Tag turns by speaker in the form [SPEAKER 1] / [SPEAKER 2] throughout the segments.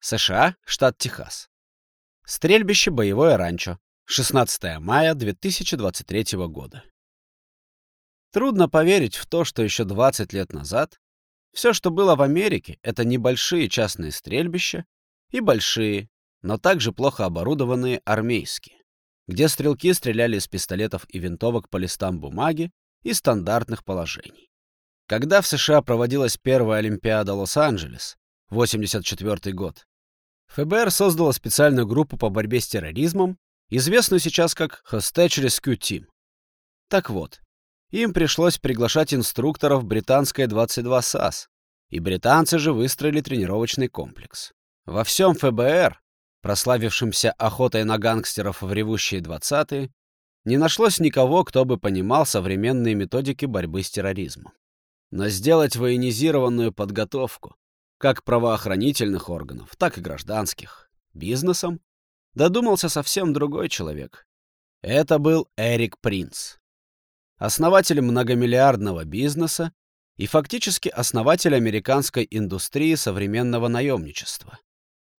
[SPEAKER 1] США, штат Техас. Стрельбище «Боевое ранчо», 16 мая 2023 года. Трудно поверить в то, что еще 20 лет назад все, что было в Америке, это небольшие частные стрельбища и большие, но также плохо оборудованные армейские, где стрелки стреляли из пистолетов и винтовок по листам бумаги и стандартных положений. Когда в США проводилась первая Олимпиада Лос-Анджелес, 84 год, ФБР создало специальную группу по борьбе с терроризмом, известную сейчас как Hostage Rescue Team. Так вот, им пришлось приглашать инструкторов британской 22 САС, и британцы же выстроили тренировочный комплекс. Во всем ФБР, прославившемся охотой на гангстеров в ревущие 20-е, не нашлось никого, кто бы понимал современные методики борьбы с терроризмом. Но сделать военизированную подготовку, как правоохранительных органов, так и гражданских, бизнесом, додумался совсем другой человек. Это был Эрик Принц основатель многомиллиардного бизнеса и фактически основатель американской индустрии современного наемничества.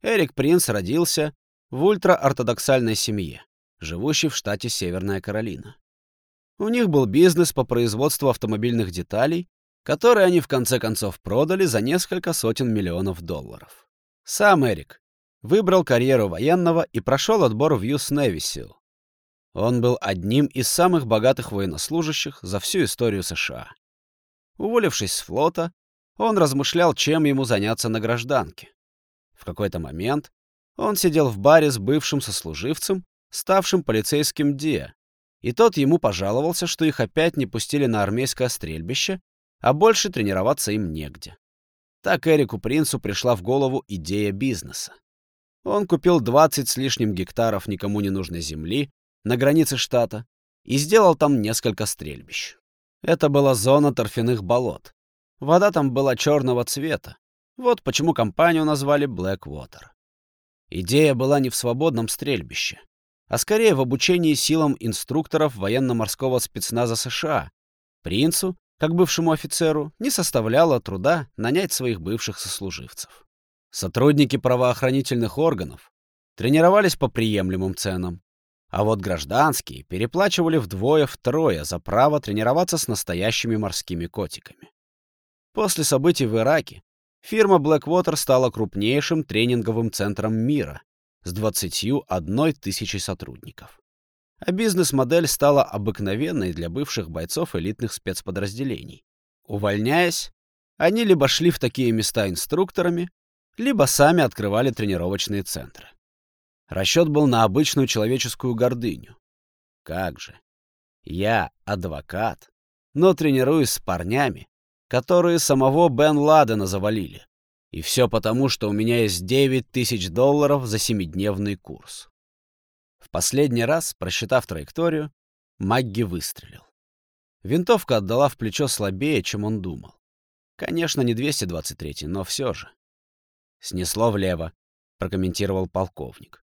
[SPEAKER 1] Эрик Принц родился в ультраортодоксальной семье, живущей в штате Северная Каролина. У них был бизнес по производству автомобильных деталей, которые они в конце концов продали за несколько сотен миллионов долларов. Сам Эрик выбрал карьеру военного и прошел отбор в Юс Невисил, он был одним из самых богатых военнослужащих за всю историю США. Уволившись с флота, он размышлял, чем ему заняться на гражданке. В какой-то момент он сидел в баре с бывшим сослуживцем, ставшим полицейским Диа, и тот ему пожаловался, что их опять не пустили на армейское стрельбище, а больше тренироваться им негде. Так Эрику Принцу пришла в голову идея бизнеса. Он купил 20 с лишним гектаров никому не нужной земли на границе штата и сделал там несколько стрельбищ. Это была зона торфяных болот. Вода там была черного цвета. Вот почему компанию назвали Blackwater. Идея была не в свободном стрельбище, а скорее в обучении силам инструкторов военно-морского спецназа США. Принцу, как бывшему офицеру, не составляло труда нанять своих бывших сослуживцев. Сотрудники правоохранительных органов тренировались по приемлемым ценам, а вот гражданские переплачивали вдвое-втрое за право тренироваться с настоящими морскими котиками. После событий в Ираке фирма Blackwater стала крупнейшим тренинговым центром мира с 21 тысячей сотрудников. А бизнес-модель стала обыкновенной для бывших бойцов элитных спецподразделений. Увольняясь, они либо шли в такие места инструкторами, либо сами открывали тренировочные центры. Расчет был на обычную человеческую гордыню. Как же. Я адвокат, но тренируюсь с парнями, которые самого Бен Ладена завалили. И все потому, что у меня есть 9 тысяч долларов за семидневный курс. Последний раз, просчитав траекторию, Магги выстрелил. Винтовка отдала в плечо слабее, чем он думал. Конечно, не 223, но все же. «Снесло влево», — прокомментировал полковник.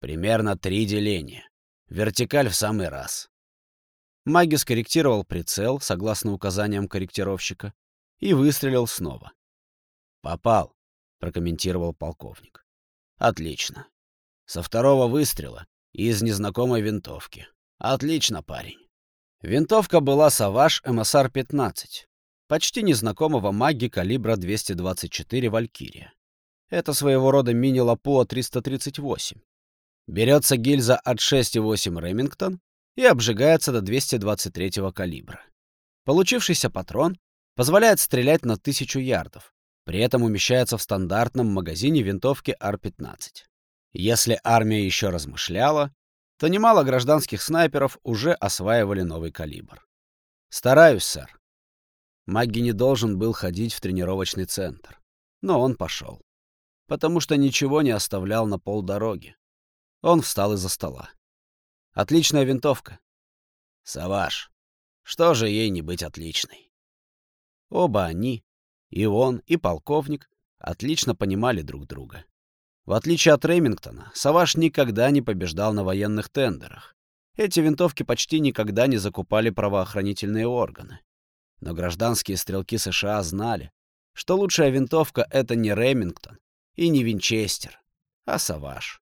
[SPEAKER 1] Примерно три деления. Вертикаль в самый раз. Маги скорректировал прицел, согласно указаниям корректировщика, и выстрелил снова. «Попал», — прокомментировал полковник. «Отлично. Со второго выстрела из незнакомой винтовки. Отлично, парень». Винтовка была «Саваж МСР-15», почти незнакомого маги калибра 224 «Валькирия». Это своего рода мини-Лапуа-338. Берется гильза от 6,8 Ремингтон и обжигается до 223 калибра. Получившийся патрон позволяет стрелять на 1000 ярдов, при этом умещается в стандартном магазине винтовки Р-15. Если армия еще размышляла, то немало гражданских снайперов уже осваивали новый калибр. «Стараюсь, сэр». Магги не должен был ходить в тренировочный центр, но он пошел, потому что ничего не оставлял на полдороги. Он встал из-за стола. «Отличная винтовка». «Саваш, что же ей не быть отличной?» Оба они, и он, и полковник, отлично понимали друг друга. В отличие от Ремингтона, Саваш никогда не побеждал на военных тендерах. Эти винтовки почти никогда не закупали правоохранительные органы. Но гражданские стрелки США знали, что лучшая винтовка — это не Ремингтон И не винчестер, а саваж.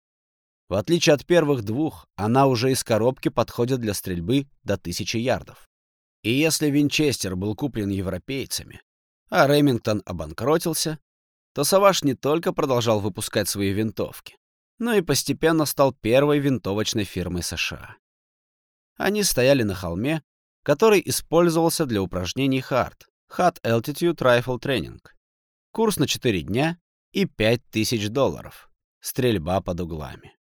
[SPEAKER 1] В отличие от первых двух, она уже из коробки подходит для стрельбы до тысячи ярдов. И если винчестер был куплен европейцами, а Ремингтон обанкротился, то Саваш не только продолжал выпускать свои винтовки, но и постепенно стал первой винтовочной фирмой США. Они стояли на холме, который использовался для упражнений HART — Hard Altitude Rifle Training. Курс на 4 дня и 5000 долларов. Стрельба под углами.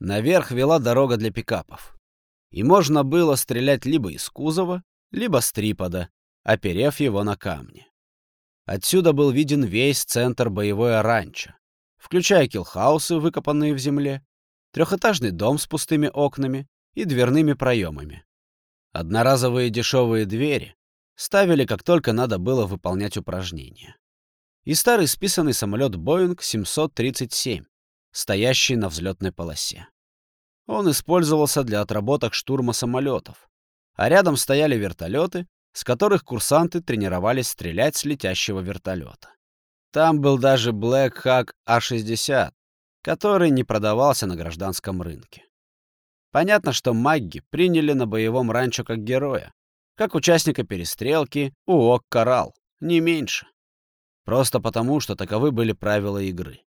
[SPEAKER 1] Наверх вела дорога для пикапов. И можно было стрелять либо из кузова, либо с трипода, оперев его на камни. Отсюда был виден весь центр боевой ранчо, включая киллхаусы, выкопанные в земле, трехэтажный дом с пустыми окнами и дверными проемами. Одноразовые дешевые двери ставили, как только надо было выполнять упражнения. И старый списанный самолет Boeing 737, стоящий на взлетной полосе. Он использовался для отработок штурма самолетов, а рядом стояли вертолеты, с которых курсанты тренировались стрелять с летящего вертолета. Там был даже Black Hawk A-60, который не продавался на гражданском рынке. Понятно, что Магги приняли на боевом ранчо как героя, как участника перестрелки у Ок-Коралл, не меньше. Просто потому, что таковы были правила игры.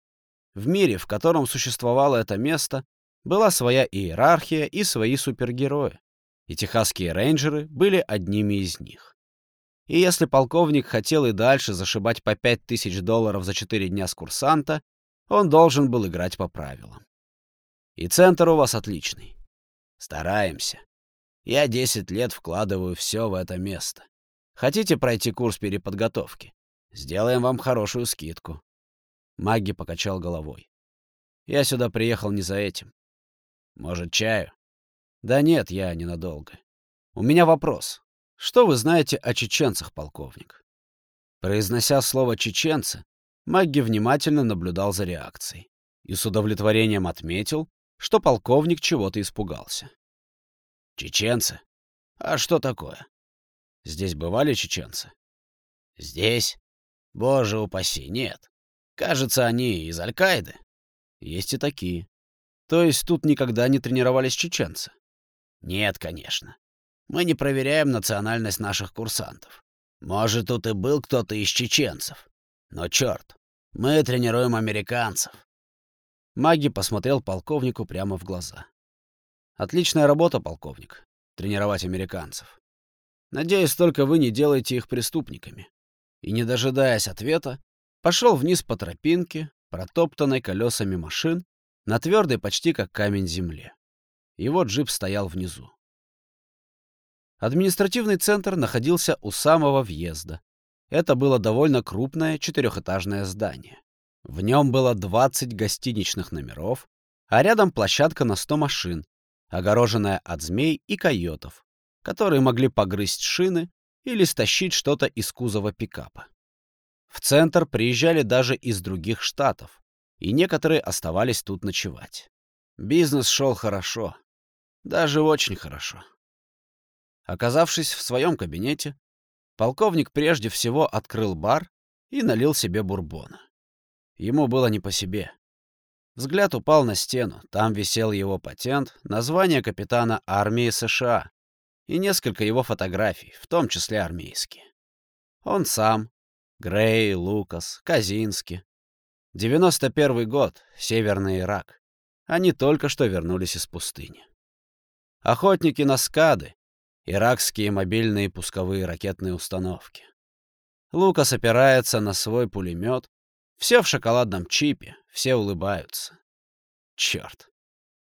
[SPEAKER 1] В мире, в котором существовало это место, была своя иерархия и свои супергерои и техасские рейнджеры были одними из них. И если полковник хотел и дальше зашибать по пять тысяч долларов за четыре дня с курсанта, он должен был играть по правилам. И центр у вас отличный. Стараемся. Я десять лет вкладываю все в это место. Хотите пройти курс переподготовки? Сделаем вам хорошую скидку. Маги покачал головой. Я сюда приехал не за этим. Может, чаю? Да нет, я ненадолго. У меня вопрос. Что вы знаете о чеченцах, полковник? Произнося слово «чеченцы», Магги внимательно наблюдал за реакцией и с удовлетворением отметил, что полковник чего-то испугался. «Чеченцы? А что такое? Здесь бывали чеченцы?» «Здесь? Боже упаси, нет. Кажется, они из Аль-Каиды. Есть и такие. То есть тут никогда не тренировались чеченцы?» Нет, конечно. Мы не проверяем национальность наших курсантов. Может, тут и был кто-то из чеченцев. Но черт, мы тренируем американцев. Маги посмотрел полковнику прямо в глаза. Отличная работа, полковник. Тренировать американцев. Надеюсь, только вы не делаете их преступниками. И, не дожидаясь ответа, пошел вниз по тропинке, протоптанной колесами машин, на твердой почти как камень земле. Его джип стоял внизу. Административный центр находился у самого въезда. Это было довольно крупное четырехэтажное здание. В нем было 20 гостиничных номеров, а рядом площадка на 100 машин, огороженная от змей и койотов, которые могли погрызть шины или стащить что-то из кузова пикапа. В центр приезжали даже из других штатов, и некоторые оставались тут ночевать. Бизнес шел хорошо. Даже очень хорошо. Оказавшись в своем кабинете, полковник прежде всего открыл бар и налил себе бурбона. Ему было не по себе. Взгляд упал на стену. Там висел его патент, название капитана армии США и несколько его фотографий, в том числе армейские. Он сам, Грей, Лукас, Казински. 91 год, Северный Ирак. Они только что вернулись из пустыни. Охотники на скады, иракские мобильные пусковые ракетные установки. Лукас опирается на свой пулемет, все в шоколадном чипе, все улыбаются. Черт.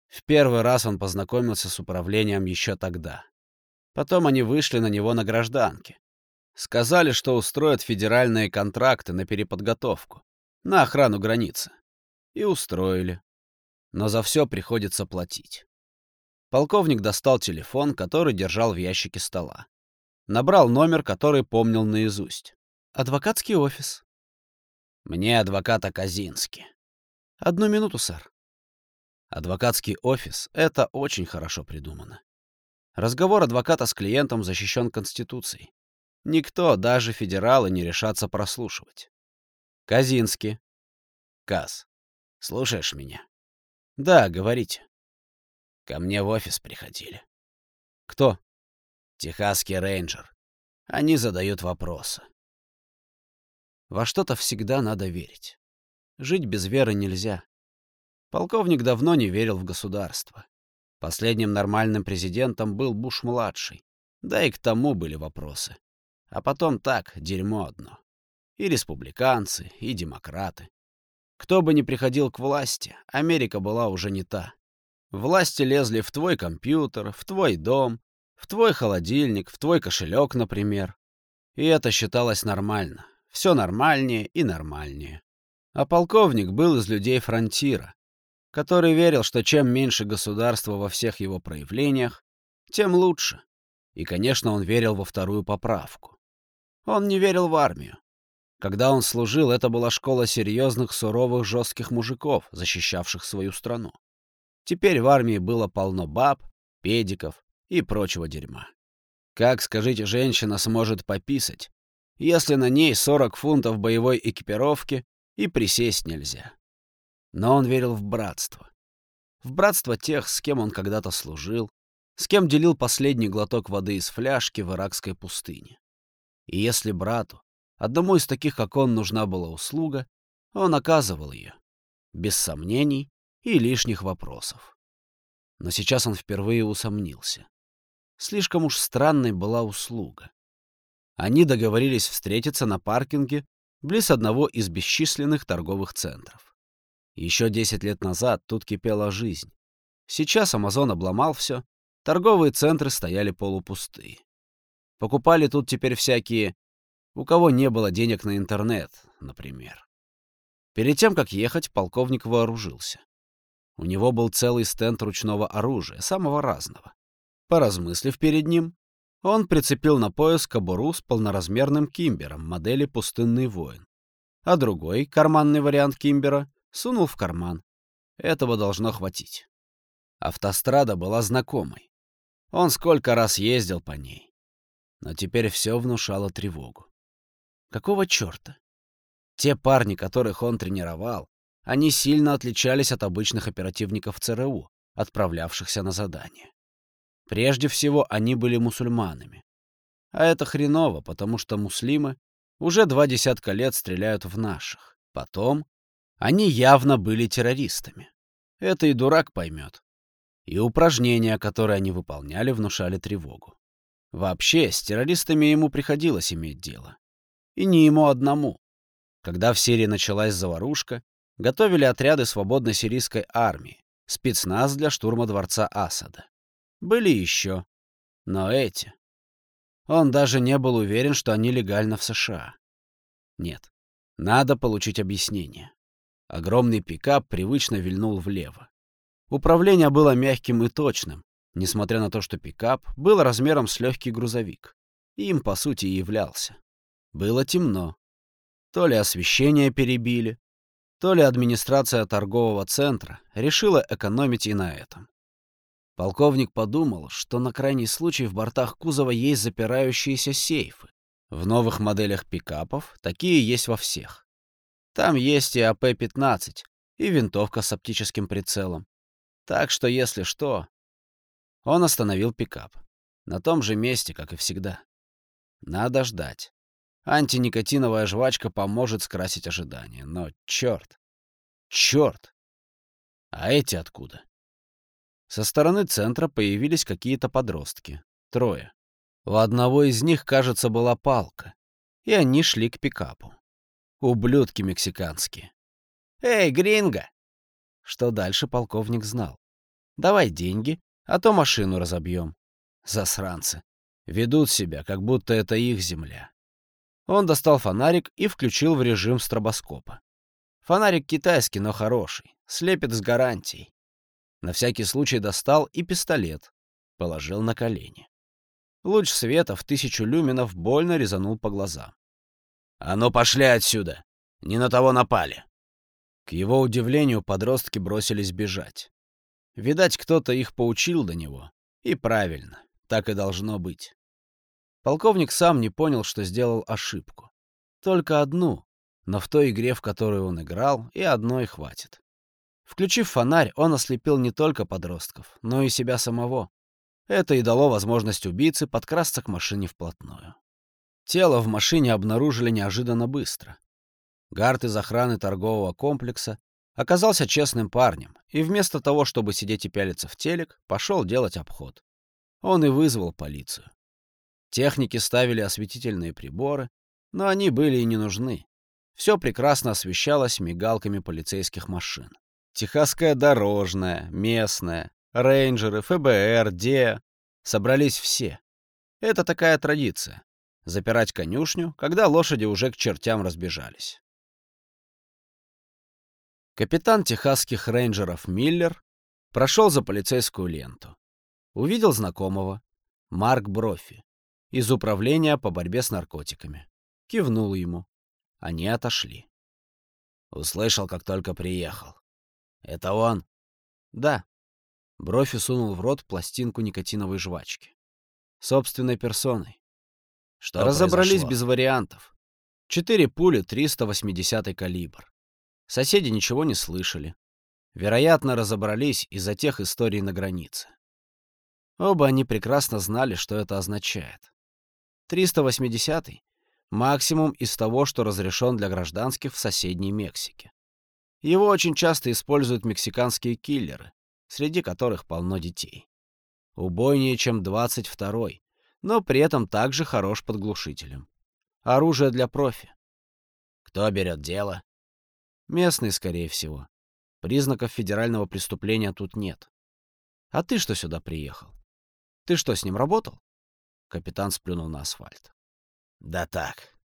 [SPEAKER 1] В первый раз он познакомился с управлением еще тогда. Потом они вышли на него на гражданке. Сказали, что устроят федеральные контракты на переподготовку, на охрану границы. И устроили. Но за все приходится платить. Полковник достал телефон, который держал в ящике стола. Набрал номер, который помнил наизусть. «Адвокатский офис». «Мне адвоката Казински». «Одну минуту, сэр». Адвокатский офис — это очень хорошо придумано. Разговор адвоката с клиентом защищен Конституцией. Никто, даже федералы, не решатся прослушивать. Казински. Каз, слушаешь меня?
[SPEAKER 2] Да, говорите.
[SPEAKER 1] Ко мне в офис приходили.
[SPEAKER 2] Кто?
[SPEAKER 1] Техасский рейнджер. Они задают вопросы.
[SPEAKER 2] Во что-то всегда надо верить. Жить без веры нельзя. Полковник давно не верил в государство. Последним нормальным президентом был Буш-младший. Да и к тому были вопросы. А потом так, дерьмо одно. И республиканцы, и демократы. Кто бы ни приходил к власти, Америка была уже не та. Власти лезли в твой компьютер, в твой дом, в твой холодильник, в твой кошелек, например. И это считалось нормально. Все нормальнее и нормальнее. А полковник был из людей фронтира, который верил, что чем меньше государства во всех его проявлениях, тем лучше. И, конечно, он верил во вторую поправку. Он не верил в армию. Когда он служил, это была школа серьезных, суровых, жестких мужиков, защищавших свою страну. Теперь в армии было полно баб, педиков и прочего дерьма. Как, скажите, женщина сможет пописать, если на ней 40 фунтов боевой экипировки и присесть нельзя? Но он верил в братство. В братство тех, с кем он когда-то служил, с кем делил последний глоток воды из фляжки в иракской пустыне. И если брату, одному из таких, как он, нужна была услуга, он оказывал ее. Без сомнений и лишних вопросов. Но сейчас он впервые усомнился. Слишком уж странной была услуга. Они договорились встретиться на паркинге близ одного из бесчисленных торговых центров. Еще 10 лет назад тут кипела жизнь. Сейчас Амазон обломал все, торговые центры стояли полупустые. Покупали тут теперь всякие, у кого не было денег на интернет, например. Перед тем, как ехать, полковник вооружился. У него был целый стенд ручного оружия, самого разного. Поразмыслив перед ним, он прицепил на пояс кобуру с полноразмерным кимбером модели «Пустынный воин», а другой, карманный вариант кимбера, сунул в карман. Этого должно хватить. Автострада была знакомой. Он сколько раз ездил по ней. Но теперь все внушало тревогу. Какого черта? Те парни, которых он тренировал, они сильно отличались от обычных оперативников ЦРУ, отправлявшихся на задание. Прежде всего, они были мусульманами. А это хреново, потому что муслимы уже два десятка лет стреляют в наших. Потом, они явно были террористами. Это и дурак поймет. И упражнения, которые они выполняли, внушали тревогу. Вообще, с террористами ему приходилось иметь дело. И не ему одному. Когда в Сирии началась заварушка, готовили отряды свободной сирийской армии, спецназ для штурма дворца Асада. Были еще. Но эти... Он даже не был уверен, что они легально в США. Нет. Надо получить объяснение. Огромный пикап привычно вильнул влево. Управление было мягким и точным, несмотря на то, что пикап был размером с легкий грузовик. Им, по сути, и являлся. Было темно. То ли освещение перебили, то ли администрация торгового центра решила экономить и на этом. Полковник подумал, что на крайний случай в бортах кузова есть запирающиеся сейфы. В новых моделях пикапов такие есть во всех. Там есть и АП-15, и винтовка с оптическим прицелом. Так что, если что... Он остановил пикап. На том же месте, как и всегда. Надо ждать. Антиникотиновая жвачка поможет скрасить ожидания. Но черт! Черт! А эти откуда? Со стороны центра появились какие-то подростки. Трое. У одного из них, кажется, была палка. И они шли к пикапу. Ублюдки мексиканские. «Эй, гринго!» Что дальше полковник знал. «Давай деньги, а то машину разобьем». Засранцы. Ведут себя, как будто это их земля. Он достал фонарик и включил в режим стробоскопа. Фонарик китайский, но хороший. Слепит с гарантией. На всякий случай достал и пистолет. Положил на колени. Луч света в тысячу люминов больно резанул по глазам. «А ну пошли отсюда! Не на того напали!» К его удивлению, подростки бросились бежать. Видать, кто-то их поучил до него. И правильно, так и должно быть. Полковник сам не понял, что сделал ошибку. Только одну,
[SPEAKER 1] Но в той игре, в которой он играл, и одной хватит. Включив фонарь, он ослепил не только подростков, но и себя самого. Это и дало возможность убийце подкрасться к машине вплотную. Тело в машине обнаружили неожиданно быстро. Гард из охраны торгового комплекса оказался честным парнем и вместо того, чтобы сидеть и пялиться в телек, пошел делать обход. Он и вызвал полицию. Техники ставили осветительные приборы, но они были и не нужны. Все прекрасно освещалось мигалками полицейских машин. Техасская дорожная, местная, рейнджеры, ФБР, ДЕА. Собрались все. Это такая традиция. Запирать конюшню, когда лошади уже к чертям разбежались. Капитан техасских рейнджеров Миллер прошел за полицейскую ленту. Увидел знакомого, Марк Брофи, из управления по борьбе с наркотиками. Кивнул ему. Они отошли. Услышал, как только приехал. «Это он?» «Да». Брофи сунул в рот пластинку никотиновой жвачки. Собственной персоной.
[SPEAKER 2] Что
[SPEAKER 1] Разобрались
[SPEAKER 2] произошло?
[SPEAKER 1] без вариантов. Четыре пули 380 калибр. Соседи ничего не слышали. Вероятно, разобрались из-за тех историй на границе. Оба они прекрасно знали, что это означает. 380 — максимум из того, что разрешен для гражданских в соседней Мексике. Его очень часто используют мексиканские киллеры, среди которых полно детей. Убойнее, чем 22-й, но при этом также хорош под глушителем. Оружие для профи.
[SPEAKER 2] Кто берет дело?
[SPEAKER 1] Местный, скорее всего. Признаков федерального преступления тут нет. А ты что сюда приехал? Ты что, с ним работал? Капитан сплюнул на асфальт.
[SPEAKER 2] Да так,